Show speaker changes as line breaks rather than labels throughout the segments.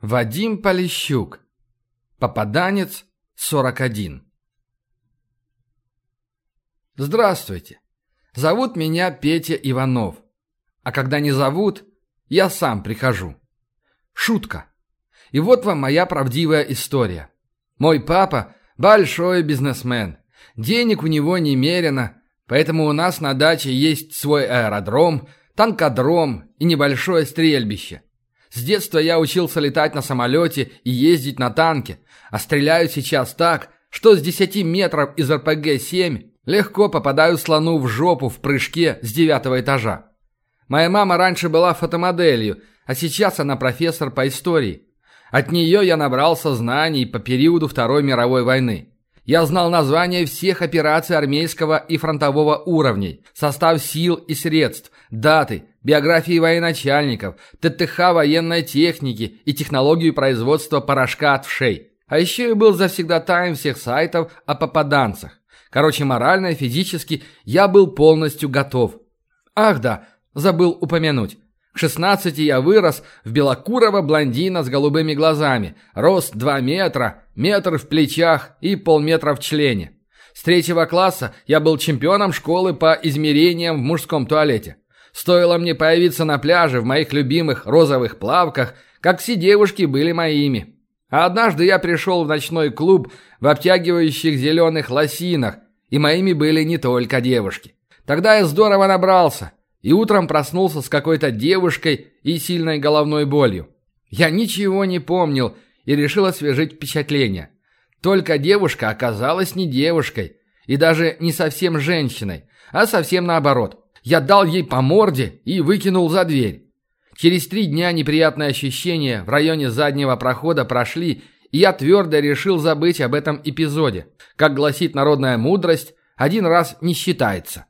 Вадим Полищук. Попаданец 41. Здравствуйте. Зовут меня Петя Иванов. А когда не зовут, я сам прихожу. Шутка. И вот вам моя правдивая история. Мой папа – большой бизнесмен. Денег у него немерено, поэтому у нас на даче есть свой аэродром, танкодром и небольшое стрельбище. С детства я учился летать на самолете и ездить на танке, а стреляю сейчас так, что с 10 метров из РПГ-7 легко попадаю слону в жопу в прыжке с девятого этажа. Моя мама раньше была фотомоделью, а сейчас она профессор по истории. От нее я набрался знаний по периоду Второй мировой войны. Я знал названия всех операций армейского и фронтового уровней, состав сил и средств, даты, биографии военачальников, ТТХ военной техники и технологию производства порошка от вшей. А еще я был завсегдатаем всех сайтов о попаданцах. Короче, морально и физически я был полностью готов. Ах да, забыл упомянуть. К 16 я вырос в белокурого блондина с голубыми глазами, рост 2 метра, метр в плечах и полметра в члене. С третьего класса я был чемпионом школы по измерениям в мужском туалете. Стоило мне появиться на пляже в моих любимых розовых плавках, как все девушки были моими. А однажды я пришел в ночной клуб в обтягивающих зеленых лосинах, и моими были не только девушки. Тогда я здорово набрался – и утром проснулся с какой-то девушкой и сильной головной болью. Я ничего не помнил и решил освежить впечатление. Только девушка оказалась не девушкой и даже не совсем женщиной, а совсем наоборот. Я дал ей по морде и выкинул за дверь. Через три дня неприятные ощущения в районе заднего прохода прошли, и я твердо решил забыть об этом эпизоде. Как гласит народная мудрость, один раз не считается.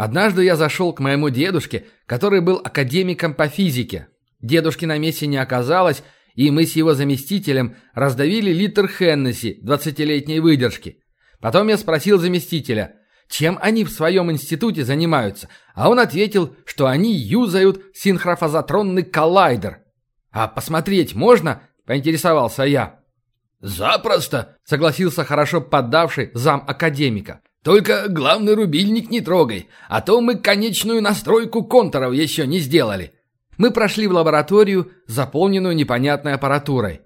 Однажды я зашел к моему дедушке, который был академиком по физике. Дедушки на месте не оказалось, и мы с его заместителем раздавили литр Хеннесси 20-летней выдержки. Потом я спросил заместителя, чем они в своем институте занимаются, а он ответил, что они юзают синхрофазотронный коллайдер. «А посмотреть можно?» – поинтересовался я.
«Запросто!»
– согласился хорошо поддавший зам академика.
Только главный рубильник не трогай, а то мы конечную настройку контуров еще не сделали.
Мы прошли в лабораторию, заполненную непонятной аппаратурой.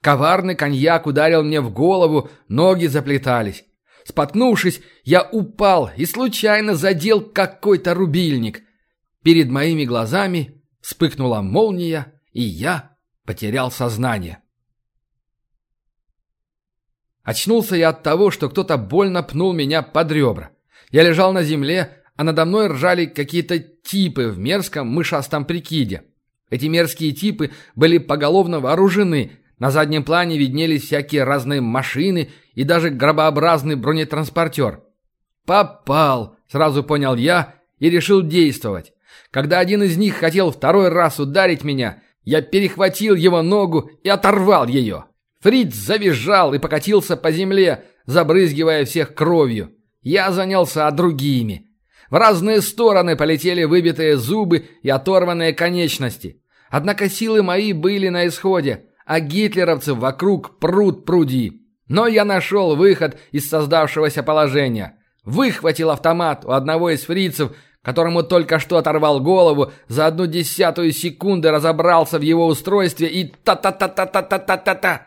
Коварный коньяк ударил мне в голову, ноги заплетались. Споткнувшись, я упал и случайно задел какой-то рубильник. Перед моими глазами вспыхнула молния, и я потерял сознание. Очнулся я от того, что кто-то больно пнул меня под ребра. Я лежал на земле, а надо мной ржали какие-то типы в мерзком мышастом прикиде. Эти мерзкие типы были поголовно вооружены. На заднем плане виднелись всякие разные машины и даже гробообразный бронетранспортер. «Попал!» – сразу понял я и решил действовать. Когда один из них хотел второй раз ударить меня, я перехватил его ногу и оторвал ее. Фриц завизжал и покатился по земле, забрызгивая всех кровью. Я занялся другими. В разные стороны полетели выбитые зубы и оторванные конечности. Однако силы мои были на исходе, а гитлеровцев вокруг пруд пруди. Но я нашел выход из создавшегося положения. Выхватил автомат у одного из фрицев, которому только что оторвал голову, за одну десятую секунды разобрался в его устройстве и та-та-та-та-та-та-та-та.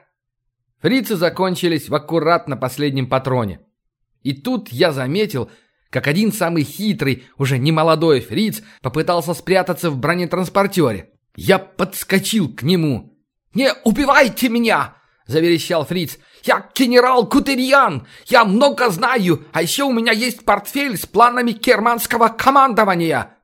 Фрицы закончились в аккуратно последнем патроне. И тут я заметил, как один самый хитрый, уже немолодой фриц попытался спрятаться в бронетранспортере. Я подскочил к нему. «Не убивайте меня!» – заверещал фриц. «Я генерал Кутерьян! Я много знаю, а еще у меня есть портфель с планами керманского командования!»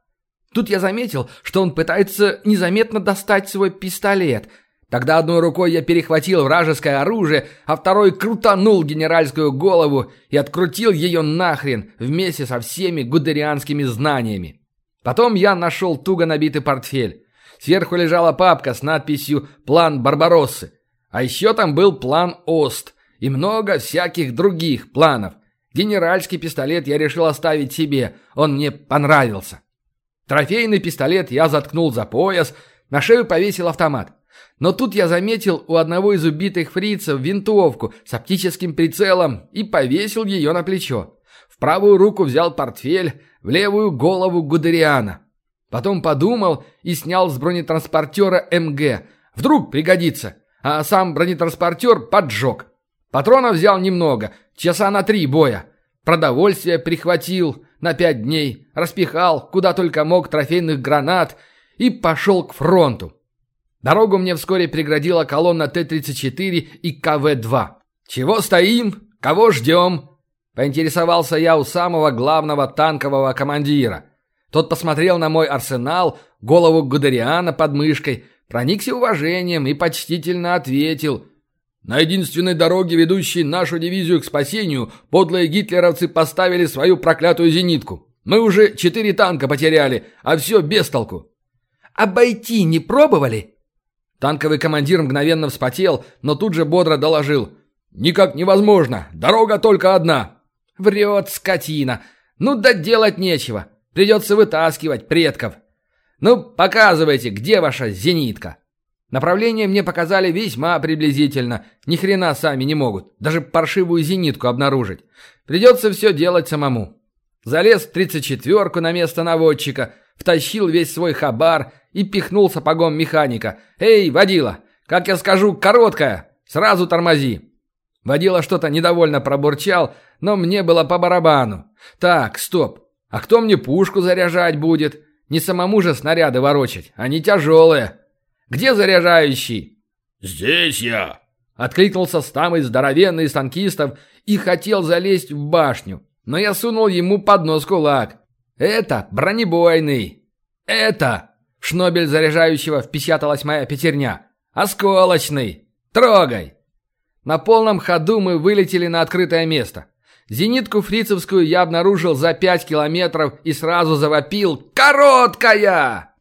Тут я заметил, что он пытается незаметно достать свой пистолет – Тогда одной рукой я перехватил вражеское оружие, а второй крутанул генеральскую голову и открутил ее нахрен вместе со всеми гудерианскими знаниями. Потом я нашел туго набитый портфель. Сверху лежала папка с надписью «План Барбароссы». А еще там был план ОСТ и много всяких других планов. Генеральский пистолет я решил оставить себе, он мне понравился. Трофейный пистолет я заткнул за пояс, на шею повесил автомат. Но тут я заметил у одного из убитых фрицев винтовку с оптическим прицелом и повесил ее на плечо. В правую руку взял портфель, в левую голову Гудериана. Потом подумал и снял с бронетранспортера МГ. Вдруг пригодится. А сам бронетранспортер поджег. Патронов взял немного, часа на три боя. Продовольствие прихватил на пять дней, распихал, куда только мог, трофейных гранат и пошел к фронту. Дорогу мне вскоре преградила колонна Т-34 и КВ-2. «Чего стоим? Кого ждем?» Поинтересовался я у самого главного танкового командира. Тот посмотрел на мой арсенал, голову Гудериана под мышкой, проникся уважением и почтительно ответил. «На единственной дороге, ведущей нашу дивизию к спасению, подлые гитлеровцы поставили свою проклятую зенитку. Мы уже четыре танка потеряли, а все без толку».
«Обойти не пробовали?»
Танковый командир мгновенно вспотел, но тут же бодро доложил. «Никак невозможно. Дорога только одна».
«Врет, скотина. Ну да делать нечего. Придется вытаскивать предков. Ну, показывайте, где ваша зенитка?» Направление мне показали весьма приблизительно. Ни хрена сами не могут. Даже паршивую зенитку обнаружить. Придется все делать самому. Залез в тридцать четверку на место наводчика, втащил весь свой хабар и пихнул сапогом механика. «Эй, водила, как я скажу, короткая, сразу тормози!» Водила что-то недовольно пробурчал, но мне было по барабану. «Так, стоп, а кто мне пушку заряжать будет? Не самому же снаряды ворочать, они тяжелые. Где заряжающий?»
«Здесь я!»
Откликнулся самый здоровенный из танкистов и хотел залезть в башню, но я сунул ему под нос кулак. «Это бронебойный! Это шнобель заряжающего впечаталась моя пятерня. «Осколочный! Трогай!» На полном ходу мы вылетели на открытое место. Зенитку фрицевскую я обнаружил за пять километров и сразу завопил «Короткая!».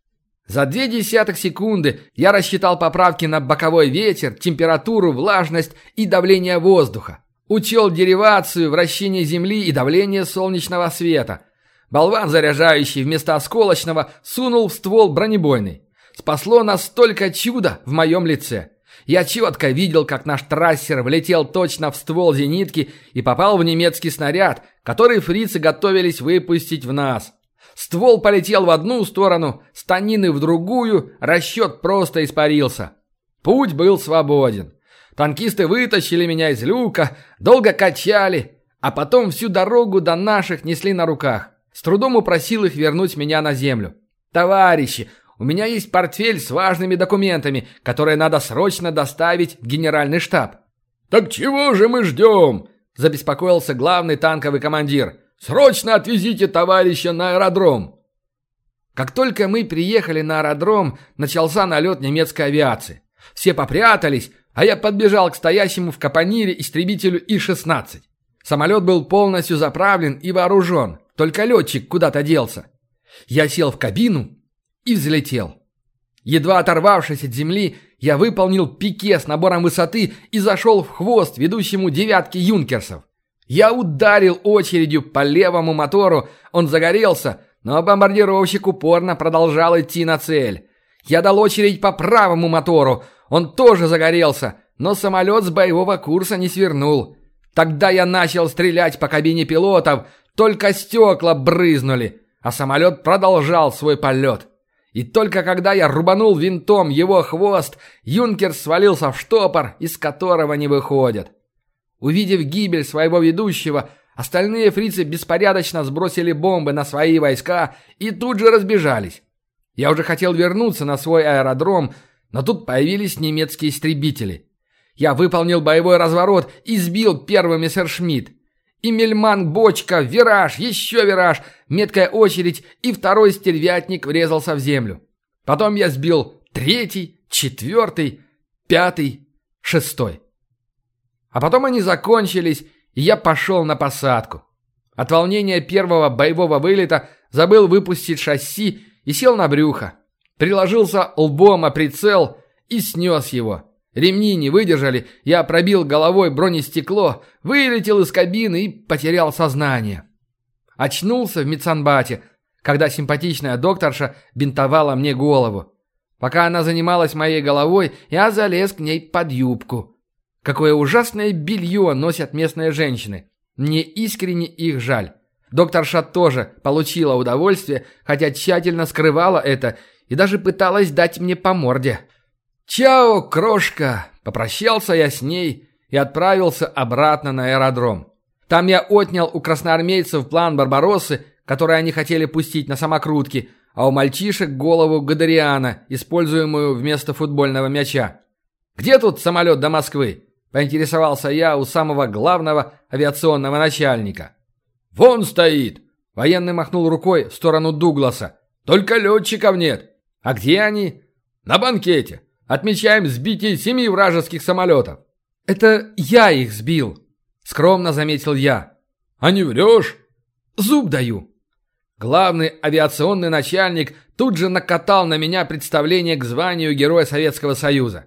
За две десятых секунды я рассчитал поправки на боковой ветер, температуру, влажность и давление воздуха. Учел деривацию, вращение Земли и давление солнечного света. Болван, заряжающий вместо осколочного, сунул в ствол бронебойный. Спасло нас только чудо в моем лице. Я четко видел, как наш трассер влетел точно в ствол зенитки и попал в немецкий снаряд, который фрицы готовились выпустить в нас. Ствол полетел в одну сторону, станины в другую, расчет просто испарился. Путь был свободен. Танкисты вытащили меня из люка, долго качали, а потом всю дорогу до наших несли на руках. С трудом упросил их вернуть меня на землю. «Товарищи, у меня есть портфель с важными документами, которые надо срочно доставить в генеральный штаб».
«Так чего же мы ждем?»
– забеспокоился главный танковый командир. «Срочно отвезите товарища на аэродром!» Как только мы приехали на аэродром, начался налет немецкой авиации. Все попрятались, а я подбежал к стоящему в капонире истребителю И-16. Самолет был полностью заправлен и вооружен. Только летчик куда-то делся. Я сел в кабину и взлетел. Едва оторвавшись от земли, я выполнил пике с набором высоты и зашел в хвост ведущему девятки юнкерсов. Я ударил очередью по левому мотору, он загорелся, но бомбардировщик упорно продолжал идти на цель. Я дал очередь по правому мотору, он тоже загорелся, но самолет с боевого курса не свернул. Тогда я начал стрелять по кабине пилотов, только стекла брызнули, а самолет продолжал свой полет. И только когда я рубанул винтом его хвост, юнкер свалился в штопор, из которого не выходит. Увидев гибель своего ведущего, остальные фрицы беспорядочно сбросили бомбы на свои войска и тут же разбежались. Я уже хотел вернуться на свой аэродром, но тут появились немецкие истребители. Я выполнил боевой разворот и сбил первый мессершмитт. И Мельман бочка, вираж, еще вираж, меткая очередь, и второй стервятник врезался в землю. Потом я сбил третий, четвертый, пятый, шестой. А потом они закончились, и я пошел на посадку. От волнения первого боевого вылета забыл выпустить шасси и сел на брюхо. Приложился лбом о прицел и снес его. Ремни не выдержали, я пробил головой бронестекло, вылетел из кабины и потерял сознание. Очнулся в Мицанбате, когда симпатичная докторша бинтовала мне голову. Пока она занималась моей головой, я залез к ней под юбку. Какое ужасное белье носят местные женщины. Мне искренне их жаль. Докторша тоже получила удовольствие, хотя тщательно скрывала это и даже пыталась дать мне по морде. «Чао, крошка!» – попрощался я с ней и отправился обратно на аэродром. Там я отнял у красноармейцев план Барбароссы, который они хотели пустить на самокрутки, а у мальчишек голову Гадариана, используемую вместо футбольного мяча. «Где тут самолет до Москвы?» – поинтересовался я у самого главного авиационного начальника.
«Вон стоит!»
– военный махнул рукой в сторону Дугласа. «Только летчиков нет!» «А где они?»
«На банкете! Отмечаем сбитие семи вражеских самолетов!»
«Это я их сбил!» – скромно заметил я.
«А не врешь?»
«Зуб даю!» Главный авиационный начальник тут же накатал на меня представление к званию Героя Советского Союза.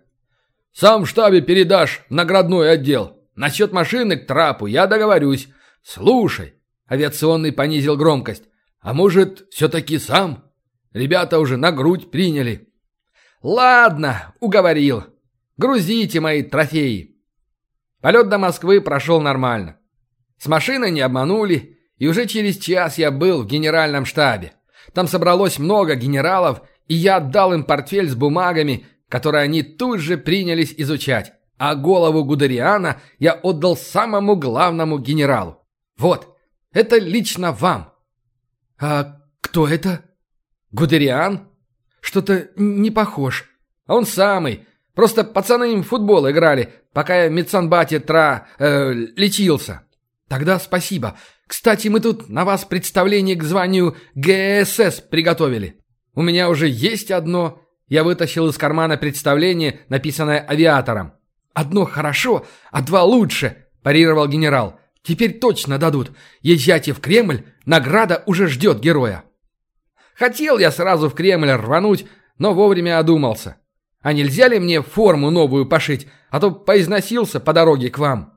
«Сам в штабе передашь наградной отдел. Насчет машины к трапу я договорюсь. Слушай!» Авиационный понизил громкость. «А может, все-таки сам? Ребята уже на грудь приняли».
«Ладно, уговорил. Грузите мои трофеи». Полет до Москвы прошел нормально. С машиной не обманули, и уже через час я был в генеральном штабе. Там собралось много генералов, и я отдал им портфель с бумагами, которые они тут же принялись изучать. А голову Гудериана я отдал самому главному генералу. Вот, это лично вам.
А кто это?
Гудериан?
Что-то не похож.
Он самый. Просто пацаны им в футбол играли, пока я медсанбате тра... Э, лечился.
Тогда спасибо. Кстати, мы тут на вас представление к званию ГСС приготовили.
У меня уже есть одно. Я вытащил из кармана представление, написанное авиатором.
Одно хорошо, а два лучше, парировал генерал. Теперь точно дадут. Езжайте в Кремль, награда уже ждет героя.
Хотел я сразу в Кремль рвануть, но вовремя одумался. А нельзя ли мне форму новую пошить, а то поизносился по дороге к вам?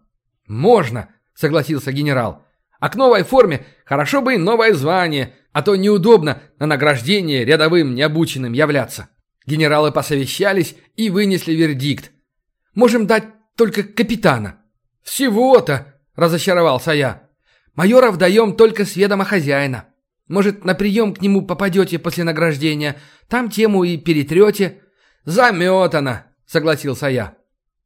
Можно, согласился генерал. А к новой форме хорошо бы и новое звание, а то неудобно на награждение рядовым необученным являться. Генералы посовещались и вынесли вердикт. Можем дать только капитана.
Всего-то, разочаровался я.
Майоров даем только с ведома хозяина. Может, на прием к нему попадете после награждения, там тему и перетрете.
Заметано, согласился я.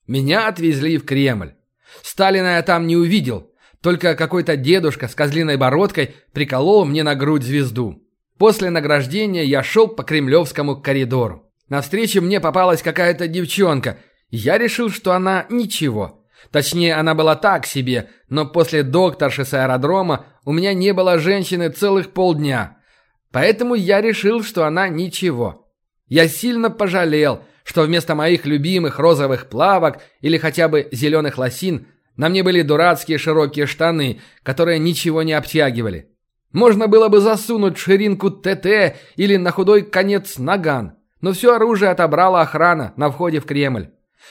Меня отвезли в Кремль. Сталина я там не увидел, только какой-то дедушка с козлиной бородкой приколол мне на грудь звезду. После награждения я шел по кремлевскому коридору. На встрече мне попалась какая-то девчонка. Я решил, что она ничего. Точнее, она была так себе, но после докторши с аэродрома у меня не было женщины целых полдня. Поэтому я решил, что она ничего. Я сильно пожалел, что вместо моих любимых розовых плавок или хотя бы зеленых лосин на мне были дурацкие широкие штаны, которые ничего не обтягивали. Можно было бы засунуть ширинку ТТ или на худой конец наган, но все оружие отобрала охрана на входе в Кремль.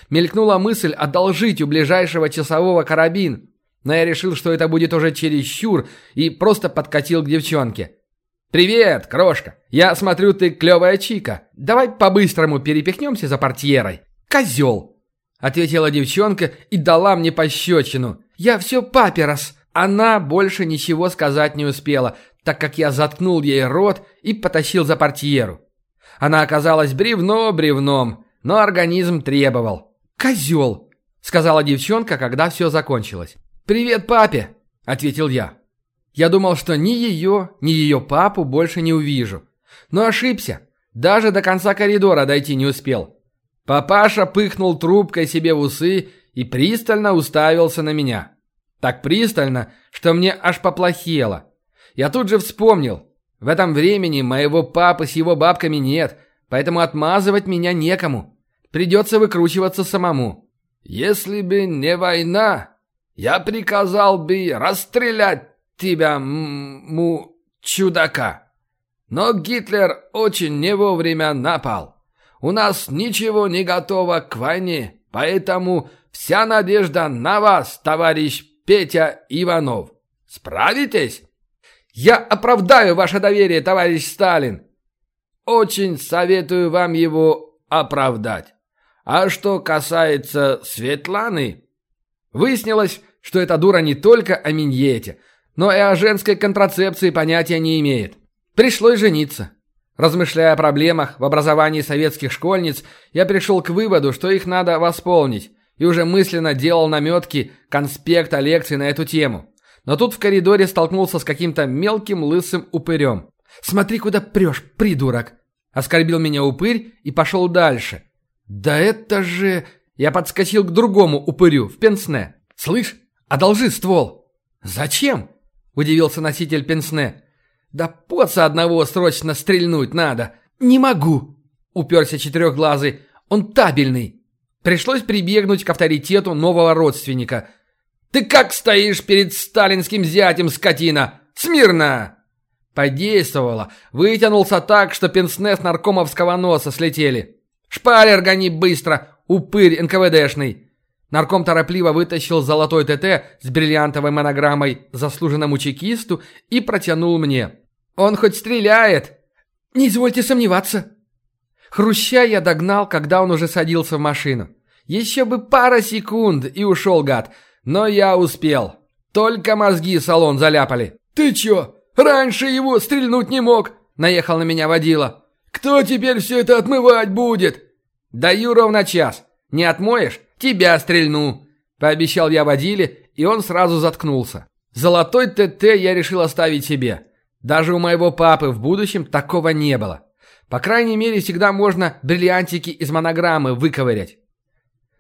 Мелькнула мысль одолжить у ближайшего часового карабин, но я решил, что это будет уже чересчур, и просто подкатил к девчонке. «Привет, крошка! Я смотрю, ты клевая чика. Давай по-быстрому перепихнемся за портьерой. Козел!» Ответила девчонка и дала мне пощечину. Я все папе раз. Она больше ничего сказать не успела, так как я заткнул ей рот и потащил за портьеру. Она оказалась бревно бревном, но организм требовал. «Козел!» — сказала девчонка, когда все закончилось. «Привет папе!» — ответил я. Я думал, что ни ее, ни ее папу больше не увижу. Но ошибся. Даже до конца коридора дойти не успел. Папаша пыхнул трубкой себе в усы и пристально уставился на меня. Так пристально, что мне аж поплохело. Я тут же вспомнил. В этом времени моего папы с его бабками нет, поэтому отмазывать меня некому. Придется выкручиваться самому. Если бы не война, я приказал бы расстрелять тебя, му, чудака. Но Гитлер очень не вовремя напал. У нас ничего не готово к войне, поэтому вся надежда на вас, товарищ Петя Иванов. Справитесь? Я оправдаю ваше доверие, товарищ Сталин. Очень советую вам его
оправдать. А что касается Светланы... Выяснилось, что эта дура не только о миньете, но и о женской контрацепции понятия не имеет. Пришлось жениться. Размышляя о проблемах в образовании советских школьниц, я пришел к выводу, что их надо восполнить, и уже мысленно делал наметки конспекта лекции на эту тему. Но тут в коридоре столкнулся с каким-то мелким лысым упырем. «Смотри, куда прешь, придурок!» Оскорбил меня упырь и пошел дальше. «Да это же...» Я подскочил к другому упырю в пенсне. «Слышь, одолжи ствол!» «Зачем?» – удивился носитель пенсне. «Да поца одного срочно стрельнуть надо!» «Не могу!» – уперся четырехглазый. «Он табельный!» Пришлось прибегнуть к авторитету нового родственника. «Ты как стоишь перед сталинским зятем, скотина? Смирно!» Подействовало. Вытянулся так, что пенсне с наркомовского носа слетели. «Шпалер гони быстро, упырь НКВДшный!» Нарком торопливо вытащил золотой ТТ с бриллиантовой монограммой заслуженному чекисту и протянул мне. «Он хоть стреляет!» «Не извольте сомневаться!» Хруща я догнал, когда он уже садился в машину. Еще бы пара секунд, и ушел гад. Но я успел. Только мозги салон заляпали. «Ты чё, раньше его стрельнуть не мог?» Наехал на меня водила. «Кто теперь все это отмывать будет?» «Даю ровно час. Не отмоешь? Тебя стрельну!» Пообещал я водиле, и он сразу заткнулся. Золотой ТТ я решил оставить себе. Даже у моего папы в будущем такого не было. По крайней мере, всегда можно бриллиантики из монограммы выковырять.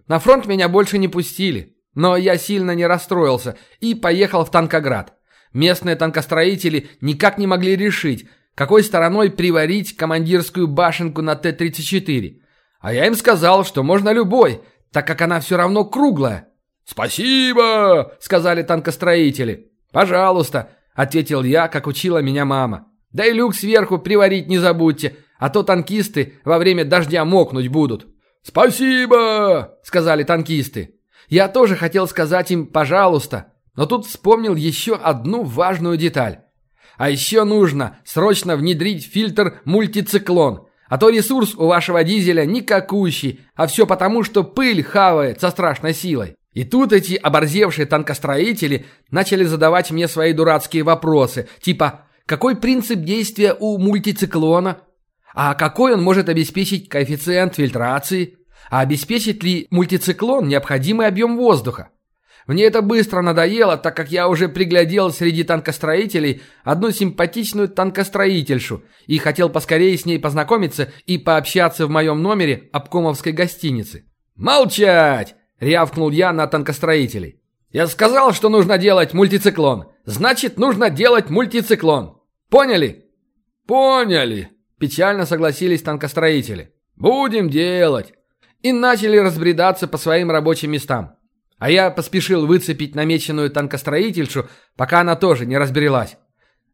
На фронт меня больше не пустили, но я сильно не расстроился и поехал в Танкоград. Местные танкостроители никак не могли решить, какой стороной приварить командирскую башенку на Т-34. А я им сказал, что можно любой, так как она все равно круглая. «Спасибо!» — сказали танкостроители. «Пожалуйста!» — ответил я, как учила меня мама. «Да и люк сверху приварить не забудьте, а то танкисты во время дождя мокнуть будут». «Спасибо!» — сказали танкисты. Я тоже хотел сказать им «пожалуйста», но тут вспомнил еще одну важную деталь. А еще нужно срочно внедрить фильтр мультициклон, а то ресурс у вашего дизеля никакущий, а все потому, что пыль хавает со страшной силой. И тут эти оборзевшие танкостроители начали задавать мне свои дурацкие вопросы, типа «Какой принцип действия у мультициклона?» А какой он может обеспечить коэффициент фильтрации? А обеспечит ли мультициклон необходимый объем воздуха? Мне это быстро надоело, так как я уже приглядел среди танкостроителей одну симпатичную танкостроительшу и хотел поскорее с ней познакомиться и пообщаться в моем номере обкомовской гостиницы. «Молчать!» – рявкнул я на танкостроителей. «Я сказал, что нужно делать мультициклон. Значит, нужно делать мультициклон. Поняли?» «Поняли!» Печально согласились танкостроители. «Будем делать!» И начали разбредаться по своим рабочим местам. А я поспешил выцепить намеченную танкостроительшу, пока она тоже не разберелась.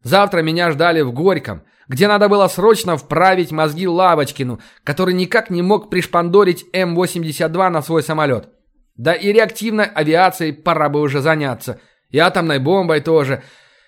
Завтра меня ждали в Горьком, где надо было срочно вправить мозги Лавочкину, который никак не мог пришпандорить М-82 на свой самолет. Да и реактивной авиацией пора бы уже заняться. И атомной бомбой тоже.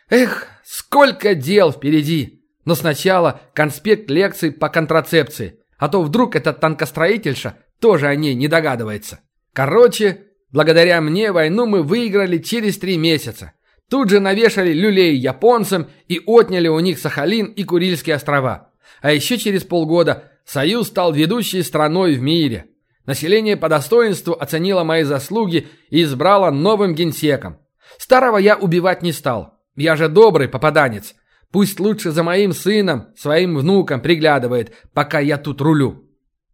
Эх, сколько дел впереди! Но сначала конспект лекций по контрацепции, а то вдруг эта танкостроительша тоже о ней не догадывается. Короче, благодаря мне войну мы выиграли через три месяца. Тут же навешали люлей японцам и отняли у них Сахалин и Курильские острова. А еще через полгода Союз стал ведущей страной в мире. Население по достоинству оценило мои заслуги и избрало новым генсеком. Старого я убивать не стал. Я же добрый попаданец. Пусть лучше за моим сыном, своим внуком приглядывает, пока я тут рулю.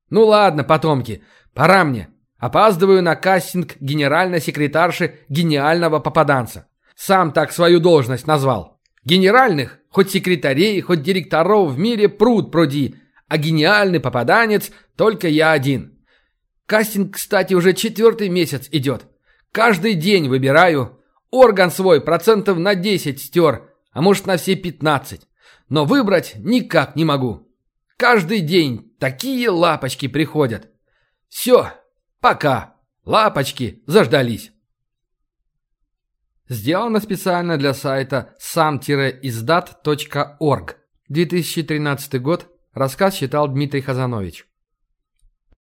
Ну ладно, потомки, пора мне. Опаздываю на кастинг генеральной секретарши гениального попаданца. Сам так свою должность назвал. Генеральных, хоть секретарей, хоть директоров в мире пруд пруди, а гениальный попаданец только я один. Кастинг, кстати, уже четвертый месяц идет. Каждый день выбираю. Орган свой процентов на 10 стер, а может на все 15. Но выбрать никак не могу. Каждый день такие лапочки приходят. Все, пока. Лапочки заждались. Сделано специально для сайта сам-издат.орг. 2013 год. Рассказ читал Дмитрий Хазанович.